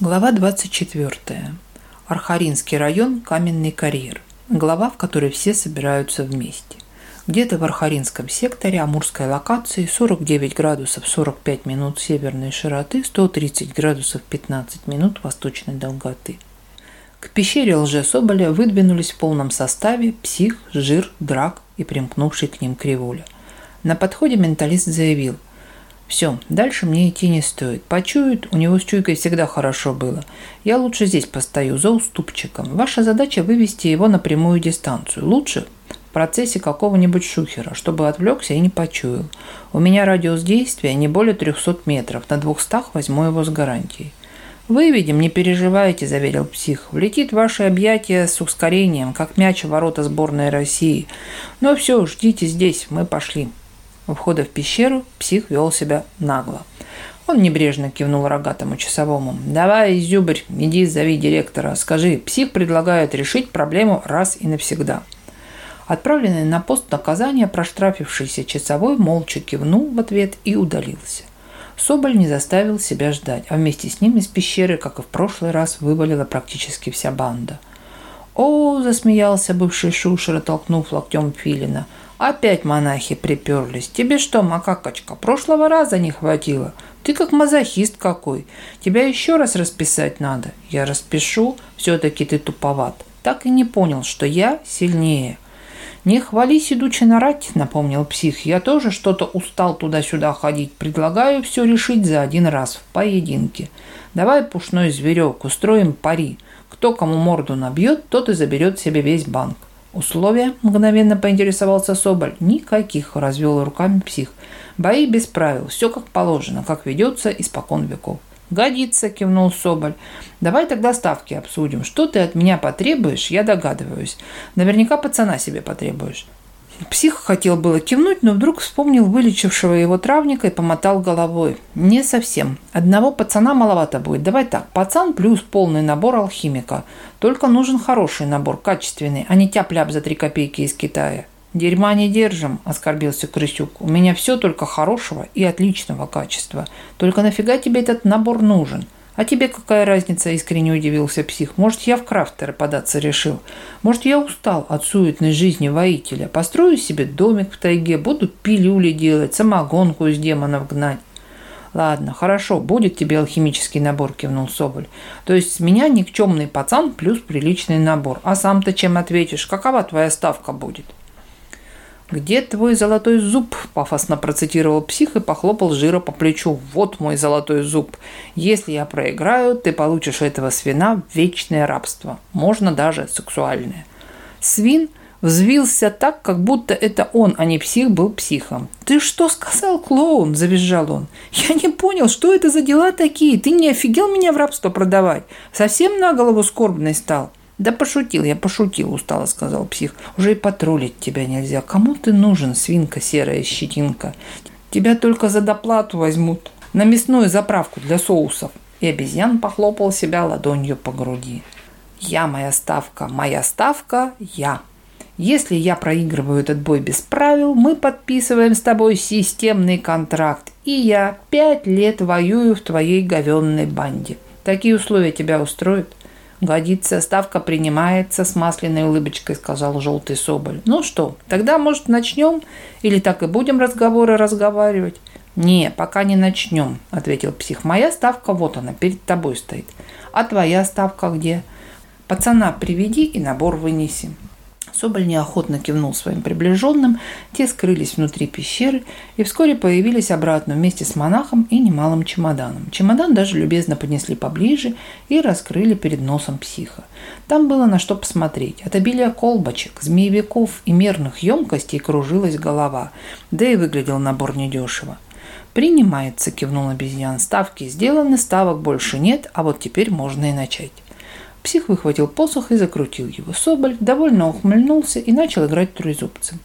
Глава 24. Архаринский район, каменный карьер. Глава, в которой все собираются вместе. Где-то в Архаринском секторе Амурской локации 49 градусов 45 минут северной широты, 130 градусов 15 минут восточной долготы. К пещере Лже-Соболя выдвинулись в полном составе псих, жир, драк и примкнувший к ним Криволя. На подходе менталист заявил – все, дальше мне идти не стоит. Почуют, у него с чуйкой всегда хорошо было. Я лучше здесь постою, за уступчиком. Ваша задача вывести его на прямую дистанцию. Лучше в процессе какого-нибудь шухера, чтобы отвлекся и не почуял. У меня радиус действия не более 300 метров. На 200 возьму его с гарантией. «Выведем, не переживайте», – заверил псих. «Влетит ваше объятие с ускорением, как мяч в ворота сборной России. Но все, ждите здесь, мы пошли» входа в пещеру псих вел себя нагло. Он небрежно кивнул рогатому часовому. «Давай, Зюбрь, иди зови директора. Скажи, псих предлагает решить проблему раз и навсегда». Отправленный на пост наказания проштрафившийся часовой молча кивнул в ответ и удалился. Соболь не заставил себя ждать, а вместе с ним из пещеры, как и в прошлый раз, вывалила практически вся банда. «О!» – засмеялся бывший Шушера, толкнув локтем Филина – Опять монахи приперлись. Тебе что, макакочка, прошлого раза не хватило? Ты как мазохист какой. Тебя еще раз расписать надо. Я распишу, все-таки ты туповат. Так и не понял, что я сильнее. «Не хвались, идучи нарать», — напомнил псих. «Я тоже что-то устал туда-сюда ходить. Предлагаю все решить за один раз, в поединке. Давай, пушной зверек, устроим пари. Кто кому морду набьет, тот и заберет себе весь банк». Условия мгновенно поинтересовался Соболь. Никаких, развел руками псих. Бои без правил, все как положено, как ведется испокон веков. «Годится», – кивнул Соболь. «Давай тогда ставки обсудим. Что ты от меня потребуешь, я догадываюсь. Наверняка пацана себе потребуешь. Псих хотел было кивнуть, но вдруг вспомнил вылечившего его травника и помотал головой. «Не совсем. Одного пацана маловато будет. Давай так. Пацан плюс полный набор алхимика. Только нужен хороший набор, качественный, а не тяп-ляп за три копейки из Китая». «Дерьма не держим», – оскорбился Крысюк. «У меня все только хорошего и отличного качества. Только нафига тебе этот набор нужен?» – а тебе какая разница, искренне удивился псих. Может, я в крафтеры податься решил. Может, я устал от суетной жизни воителя. Построю себе домик в тайге, буду пилюли делать, самогонку из демонов гнать. «Ладно, хорошо, будет тебе алхимический набор», – кивнул Соболь. «То есть с меня никчемный пацан плюс приличный набор. А сам-то чем ответишь? Какова твоя ставка будет?» «Где твой золотой зуб?» – пафосно процитировал псих и похлопал Жира по плечу. «Вот мой золотой зуб. Если я проиграю, ты получишь этого свина вечное рабство. Можно даже сексуальное». Свин взвился так, как будто это он, а не псих, был психом. «Ты что сказал, клоун?» – завизжал он. «Я не понял, что это за дела такие? Ты не офигел меня в рабство продавать? Совсем на голову скорбный стал?» «Да пошутил, я пошутил», — устало сказал псих. «Уже и патрулить тебя нельзя. Кому ты нужен, свинка серая щетинка? Тебя только за доплату возьмут. На мясную заправку для соусов». И обезьян похлопал себя ладонью по груди. «Я моя ставка, моя ставка, я». Если я проигрываю этот бой без правил, мы подписываем с тобой системный контракт, и я пять лет воюю в твоей говенной банде. Такие условия тебя устроят? годится, ставка принимается с масляной улыбочкой, сказал желтый соболь. Ну что, тогда, может, начнем? Или так и будем разговоры разговаривать? Не, пока не начнем, ответил псих. Моя ставка вот она, перед тобой стоит. А твоя ставка где? Пацана приведи и набор вынеси. Соболь неохотно кивнул своим приближенным, те скрылись внутри пещеры и вскоре появились обратно вместе с монахом и немалым чемоданом. Чемодан даже любезно поднесли поближе и раскрыли перед носом психа. Там было на что посмотреть. От обилия колбочек, змеевиков и мерных емкостей кружилась голова, да и выглядел набор недешево. «Принимается», – кивнул обезьян. «Ставки сделаны, ставок больше нет, а вот теперь можно и начать». Псих выхватил посох и закрутил его. Соболь довольно ухмыльнулся и начал играть трезубцем.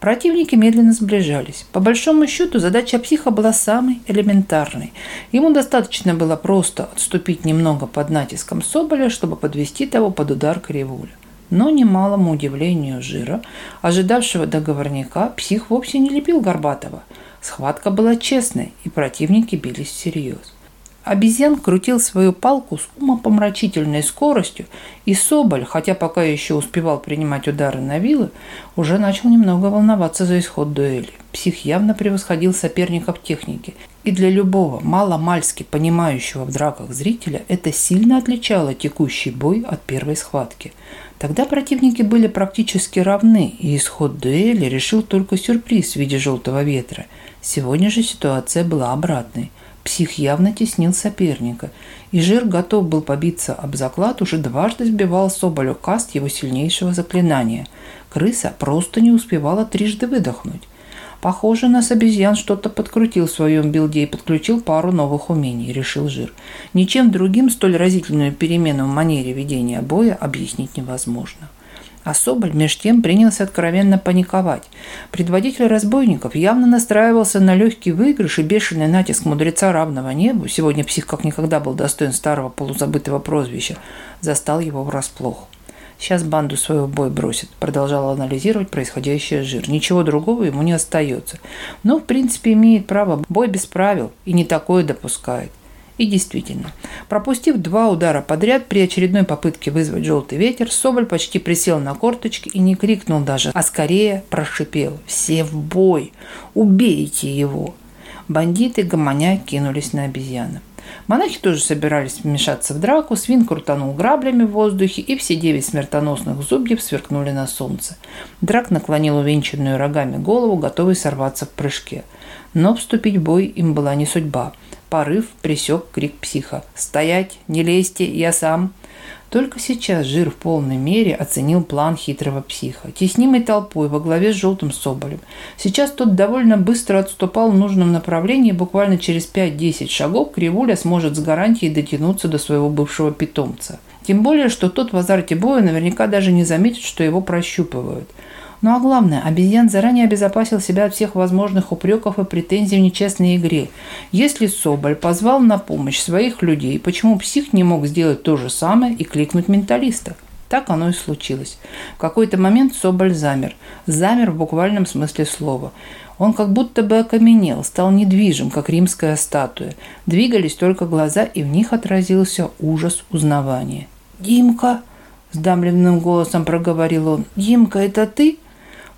Противники медленно сближались. По большому счету задача психа была самой элементарной. Ему достаточно было просто отступить немного под натиском Соболя, чтобы подвести того под удар кривуля. Но немалому удивлению Жира, ожидавшего договорника, псих вовсе не лепил Горбатова. Схватка была честной, и противники бились всерьез. Обезьян крутил свою палку с умопомрачительной скоростью, и Соболь, хотя пока еще успевал принимать удары на вилы, уже начал немного волноваться за исход дуэли. Псих явно превосходил соперников техники, и для любого мало-мальски понимающего в драках зрителя это сильно отличало текущий бой от первой схватки. Тогда противники были практически равны, и исход дуэли решил только сюрприз в виде желтого ветра. Сегодня же ситуация была обратной – Псих явно теснил соперника, и Жир готов был побиться об заклад, уже дважды сбивал Соболю каст его сильнейшего заклинания. Крыса просто не успевала трижды выдохнуть. Похоже, нас обезьян что-то подкрутил в своем билде и подключил пару новых умений, решил Жир. Ничем другим столь разительную перемену в манере ведения боя объяснить невозможно. Особоль меж тем принялся откровенно паниковать. Предводитель разбойников явно настраивался на легкий выигрыш и бешеный натиск мудреца равного небу, сегодня псих как никогда был достоин старого полузабытого прозвища, застал его врасплох. Сейчас банду свою бой бросит. Продолжал анализировать происходящее жир. Ничего другого ему не остается. Но, в принципе, имеет право. Бой без правил. И не такое допускает. И действительно, пропустив два удара подряд при очередной попытке вызвать желтый ветер, Соболь почти присел на корточки и не крикнул даже, а скорее прошипел «Все в бой! Убейте его!» бандиты гомоня кинулись на обезьяны. Монахи тоже собирались вмешаться в драку, свин крутанул граблями в воздухе, и все девять смертоносных зубьев сверкнули на солнце. Драк наклонил увенчанную рогами голову, готовый сорваться в прыжке. Но вступить в бой им была не судьба. Порыв присек крик психа. «Стоять! Не лезьте! Я сам!» Только сейчас Жир в полной мере оценил план хитрого психа. теснимый толпой во главе с желтым соболем. Сейчас тот довольно быстро отступал в нужном направлении, и буквально через 5-10 шагов Кривуля сможет с гарантией дотянуться до своего бывшего питомца. Тем более, что тот в азарте боя наверняка даже не заметит, что его прощупывают – ну а главное, обезьян заранее обезопасил себя от всех возможных упреков и претензий в нечестной игре. Если Соболь позвал на помощь своих людей, почему псих не мог сделать то же самое и кликнуть менталиста? Так оно и случилось. В какой-то момент Соболь замер. Замер в буквальном смысле слова. Он как будто бы окаменел, стал недвижим, как римская статуя. Двигались только глаза, и в них отразился ужас узнавания. «Димка!» – сдамленным голосом проговорил он. «Димка, это ты?»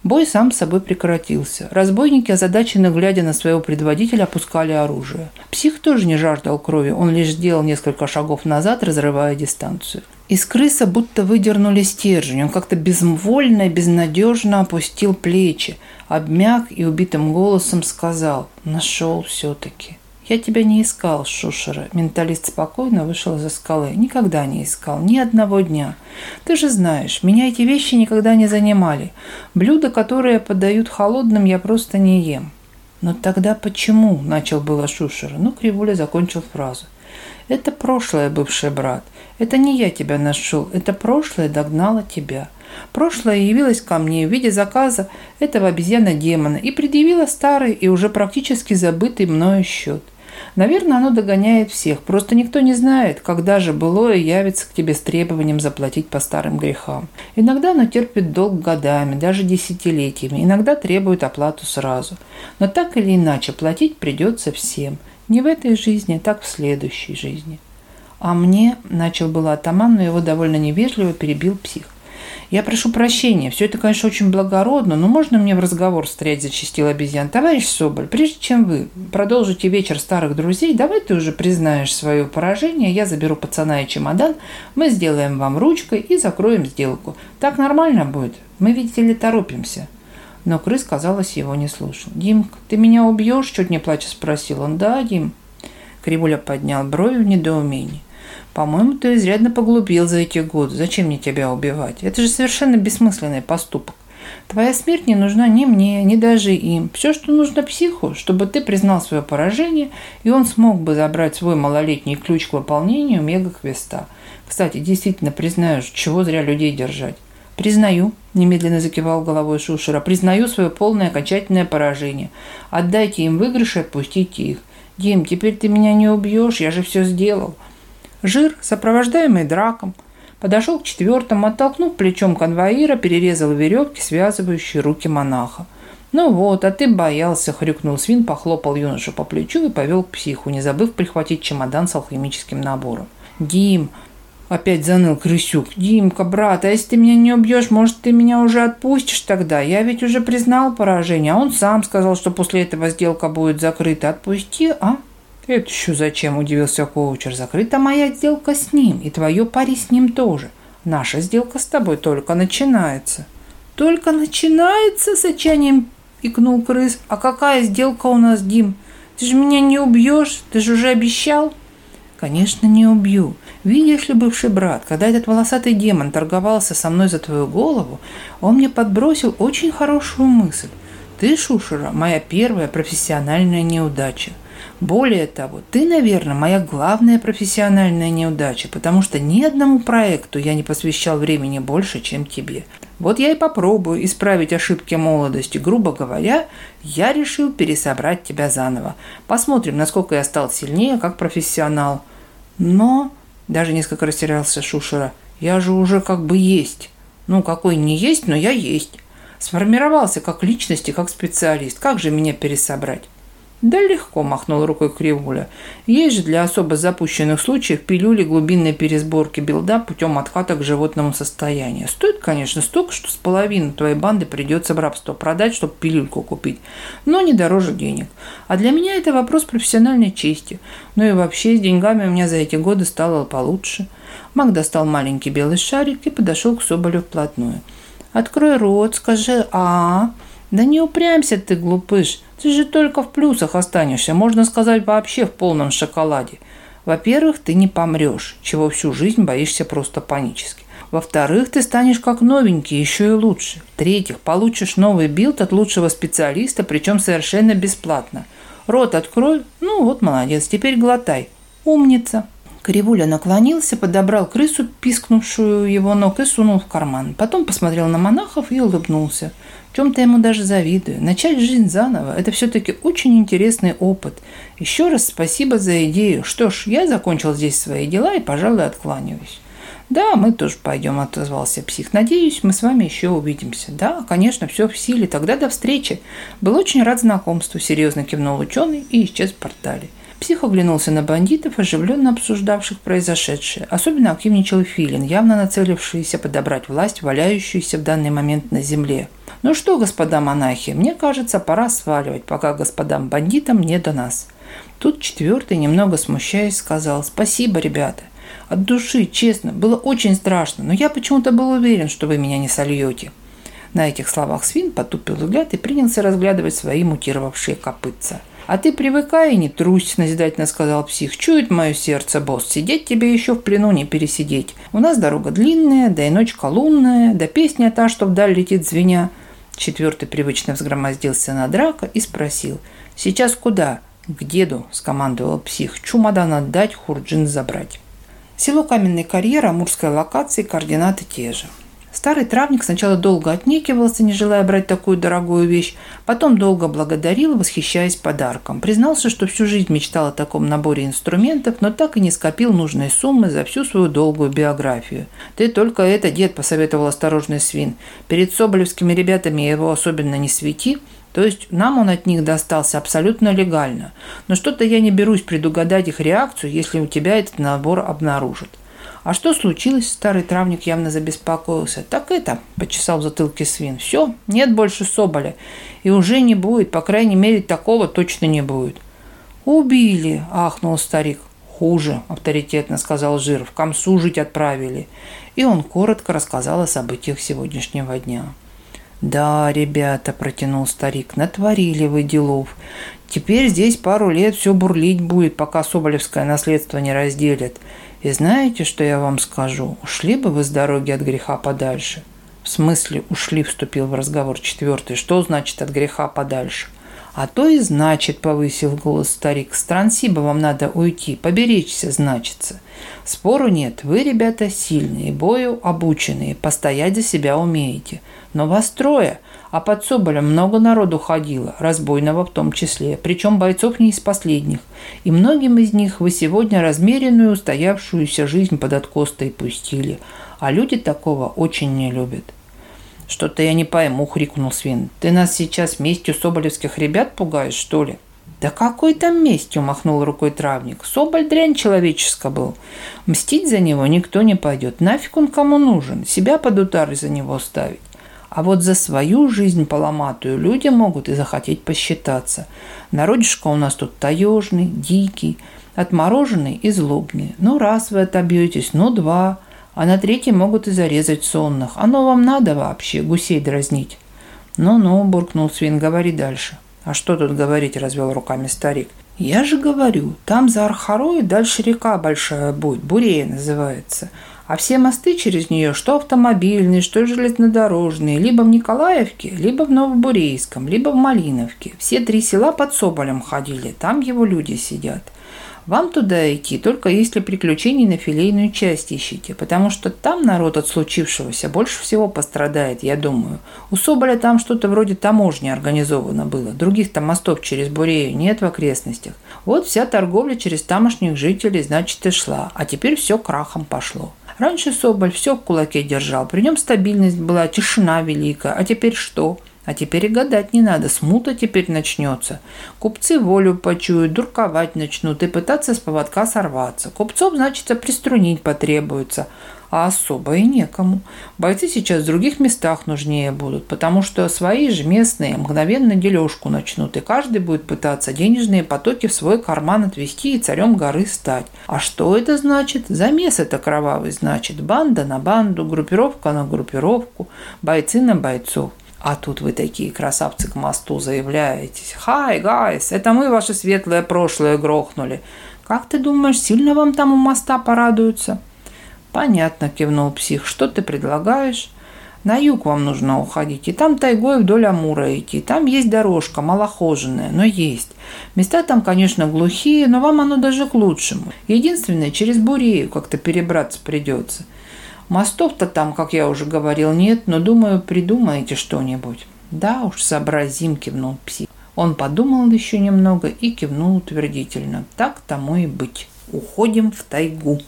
Бой сам с собой прекратился. Разбойники, озадаченно глядя на своего предводителя, опускали оружие. Псих тоже не жаждал крови, он лишь сделал несколько шагов назад, разрывая дистанцию. Из крыса будто выдернули стержень. Он как-то безвольно и безнадежно опустил плечи, обмяк и убитым голосом сказал «Нашел все-таки». Я тебя не искал, Шушера. Менталист спокойно вышел из-за скалы. Никогда не искал, ни одного дня. Ты же знаешь, меня эти вещи никогда не занимали. Блюда, которые подают холодным, я просто не ем. Но тогда почему? Начал было Шушера, но ну, Кривуля закончил фразу. Это прошлое, бывший брат. Это не я тебя нашел. Это прошлое догнало тебя. Прошлое явилось ко мне в виде заказа этого обезьяна-демона и предъявило старый и уже практически забытый мною счет. Наверное, оно догоняет всех. Просто никто не знает, когда же былое явится к тебе с требованием заплатить по старым грехам. Иногда оно терпит долг годами, даже десятилетиями. Иногда требует оплату сразу. Но так или иначе, платить придется всем. Не в этой жизни, так в следующей жизни. А мне, начал было атаман, но его довольно невежливо перебил псих. Я прошу прощения, все это, конечно, очень благородно, но можно мне в разговор встрять, зачистил обезьян. Товарищ Соболь, прежде чем вы продолжите вечер старых друзей, давай ты уже признаешь свое поражение, я заберу пацана и чемодан, мы сделаем вам ручкой и закроем сделку. Так нормально будет? Мы, видите ли, торопимся. Но крыс, казалось, его не слушал. «Димка, ты меня убьешь?» – чуть не плача спросил он. «Да, Дим». Кривуля поднял брови в недоумении. По-моему, ты изрядно поглупил за эти годы. Зачем мне тебя убивать? Это же совершенно бессмысленный поступок. Твоя смерть не нужна ни мне, ни даже им. Все, что нужно психу, чтобы ты признал свое поражение, и он смог бы забрать свой малолетний ключ к выполнению мега-квеста. Кстати, действительно признаю, чего зря людей держать. «Признаю», – немедленно закивал головой Шушера, – «признаю свое полное окончательное поражение. Отдайте им выигрыш и отпустите их. Дим, теперь ты меня не убьешь, я же все сделал. Жир, сопровождаемый драком, подошел к четвертому, оттолкнув плечом конвоира, перерезал веревки, связывающие руки монаха. «Ну вот, а ты боялся», — хрюкнул свин, похлопал юношу по плечу и повел к психу, не забыв прихватить чемодан с алхимическим набором. «Дим!» — опять заныл крысюк. «Димка, брат, а если ты меня не убьешь, может, ты меня уже отпустишь тогда? Я ведь уже признал поражение, а он сам сказал, что после этого сделка будет закрыта. Отпусти, а?» Это еще зачем?» – удивился коучер. «Закрыта моя сделка с ним, и твою пари с ним тоже. Наша сделка с тобой только начинается». «Только начинается?» – с отчаянием икнул крыс. «А какая сделка у нас, Дим? Ты же меня не убьешь, ты же уже обещал». «Конечно, не убью. Видишь ли, бывший брат, когда этот волосатый демон торговался со мной за твою голову, он мне подбросил очень хорошую мысль. Ты, Шушера, моя первая профессиональная неудача. Более того, ты, наверное, моя главная профессиональная неудача, потому что ни одному проекту я не посвящал времени больше, чем тебе. Вот я и попробую исправить ошибки молодости. Грубо говоря, я решил пересобрать тебя заново. Посмотрим, насколько я стал сильнее как профессионал. Но, даже несколько растерялся Шушера, я же уже как бы есть. Ну, какой не есть, но я есть. Сформировался как личность и как специалист. Как же меня пересобрать? Да легко, махнул рукой Кривуля. Есть для особо запущенных случаев пилюли глубинной пересборки билда путем отката к животному состоянию. Стоит, конечно, столько, что с половины твоей банды придется в рабство продать, чтобы пилюльку купить, но не дороже денег. А для меня это вопрос профессиональной чести. Ну и вообще с деньгами у меня за эти годы стало получше. Мак достал маленький белый шарик и подошел к Соболю вплотную. «Открой рот, скажи «а». «Да не упрямься ты, глупыш!» Ты же только в плюсах останешься, можно сказать, вообще в полном шоколаде. Во-первых, ты не помрешь, чего всю жизнь боишься просто панически. Во-вторых, ты станешь как новенький, еще и лучше. В-третьих, получишь новый билд от лучшего специалиста, причем совершенно бесплатно. Рот открой, ну вот молодец, теперь глотай. Умница. Кривуля наклонился, подобрал крысу, пискнувшую его ног, и сунул в карман. Потом посмотрел на монахов и улыбнулся. Чем-то ему даже завидую. Начать жизнь заново – это все-таки очень интересный опыт. Еще раз спасибо за идею. Что ж, я закончил здесь свои дела и, пожалуй, откланяюсь. «Да, мы тоже пойдем», – отозвался псих. «Надеюсь, мы с вами еще увидимся». «Да, конечно, все в силе. Тогда до встречи». «Был очень рад знакомству», – серьезно кивнул ученый и исчез в портале. Псих оглянулся на бандитов, оживленно обсуждавших произошедшее, особенно активничал Филин, явно нацелившийся подобрать власть, валяющуюся в данный момент на земле. «Ну что, господа монахи, мне кажется, пора сваливать, пока господам бандитам не до нас». Тут четвертый, немного смущаясь, сказал «Спасибо, ребята». От души, честно, было очень страшно, но я почему-то был уверен, что вы меня не сольете. На этих словах свин потупил взгляд и принялся разглядывать свои мутировавшие копытца – «А ты привыкай не трусь», – назидательно сказал псих. «Чует мое сердце, босс, сидеть тебе еще в плену не пересидеть. У нас дорога длинная, да и ночка лунная, да песня та, что вдаль летит звеня». Четвертый привычно взгромоздился на драка и спросил. «Сейчас куда?» «К деду», – скомандовал псих. «Чумадан отдать, хурджин забрать». Село Каменный карьер, амурская локация, координаты те же. Старый травник сначала долго отнекивался, не желая брать такую дорогую вещь, потом долго благодарил, восхищаясь подарком. Признался, что всю жизнь мечтал о таком наборе инструментов, но так и не скопил нужной суммы за всю свою долгую биографию. «Ты только это, дед», – посоветовал осторожный свин. «Перед соболевскими ребятами его особенно не свети, то есть нам он от них достался абсолютно легально. Но что-то я не берусь предугадать их реакцию, если у тебя этот набор обнаружат. А что случилось? Старый травник явно забеспокоился. Так это, почесал в затылке свин. Все, нет больше соболя. И уже не будет, по крайней мере, такого точно не будет. Убили, ахнул старик. Хуже, авторитетно сказал Жиров. Комсу жить отправили. И он коротко рассказал о событиях сегодняшнего дня. «Да, ребята», – протянул старик, – «натворили вы делов. Теперь здесь пару лет все бурлить будет, пока Соболевское наследство не разделят. И знаете, что я вам скажу? Ушли бы вы с дороги от греха подальше. В смысле, ушли, вступил в разговор четвертый. Что значит от греха подальше? А то и значит, повысил голос старик, странси бы вам надо уйти, поберечься, значится. Спору нет, вы, ребята, сильные, бою обученные, постоять за себя умеете. Но вас трое, а под Соболем много народу ходило, разбойного в том числе, причем бойцов не из последних. И многим из них вы сегодня размеренную, устоявшуюся жизнь под откостой пустили. А люди такого очень не любят. «Что-то я не пойму», — хрикнул Свин. «Ты нас сейчас местью соболевских ребят пугаешь, что ли?» Да какой там местью, махнул рукой травник. Соболь дрянь человеческо был. Мстить за него никто не пойдет. Нафиг он кому нужен? Себя под удар за него ставить. А вот за свою жизнь поломатую люди могут и захотеть посчитаться. Народишко у нас тут таежный, дикий, отмороженный и злобный. Ну, раз вы отобьетесь, ну, два. А на третий могут и зарезать сонных. Оно вам надо вообще гусей дразнить. «Ну-ну», – буркнул Свин, – «говори дальше». А что тут говорить, развел руками старик. Я же говорю, там за Архарой дальше река большая будет, Бурея называется. А все мосты через нее, что автомобильные, что железнодорожные, либо в Николаевке, либо в Новобурейском, либо в Малиновке. Все три села под Соболем ходили, там его люди сидят. Вам туда идти только если приключений на филейную часть ищите, потому что там народ от случившегося больше всего пострадает, я думаю. У Соболя там что-то вроде таможни организовано было. других там мостов через Бурею нет в окрестностях. Вот вся торговля через тамошних жителей, значит, и шла. А теперь все крахом пошло. Раньше Соболь все в кулаке держал, при нем стабильность была, тишина велика. А теперь что? А теперь и гадать не надо, смута теперь начнется. Купцы волю почуют, дурковать начнут и пытаться с поводка сорваться. Купцов, значит, приструнить потребуется, а особо и некому. Бойцы сейчас в других местах нужнее будут, потому что свои же местные мгновенно дележку начнут, и каждый будет пытаться денежные потоки в свой карман отвести и царем горы стать. А что это значит? Замес это кровавый значит. Банда на банду, группировка на группировку, бойцы на бойцов. А тут вы такие красавцы к мосту заявляетесь. Хай, гайс, это мы ваше светлое прошлое грохнули. Как ты думаешь, сильно вам там у моста порадуются? Понятно, кивнул псих. Что ты предлагаешь? На юг вам нужно уходить, и там тайгой вдоль Амура идти. Там есть дорожка, малохоженная, но есть. Места там, конечно, глухие, но вам оно даже к лучшему. Единственное, через Бурею как-то перебраться придется. Мостов-то там, как я уже говорил, нет, но думаю, придумаете что-нибудь. Да уж, сообразим, кивнул псих. Он подумал еще немного и кивнул утвердительно. Так тому и быть. Уходим в тайгу.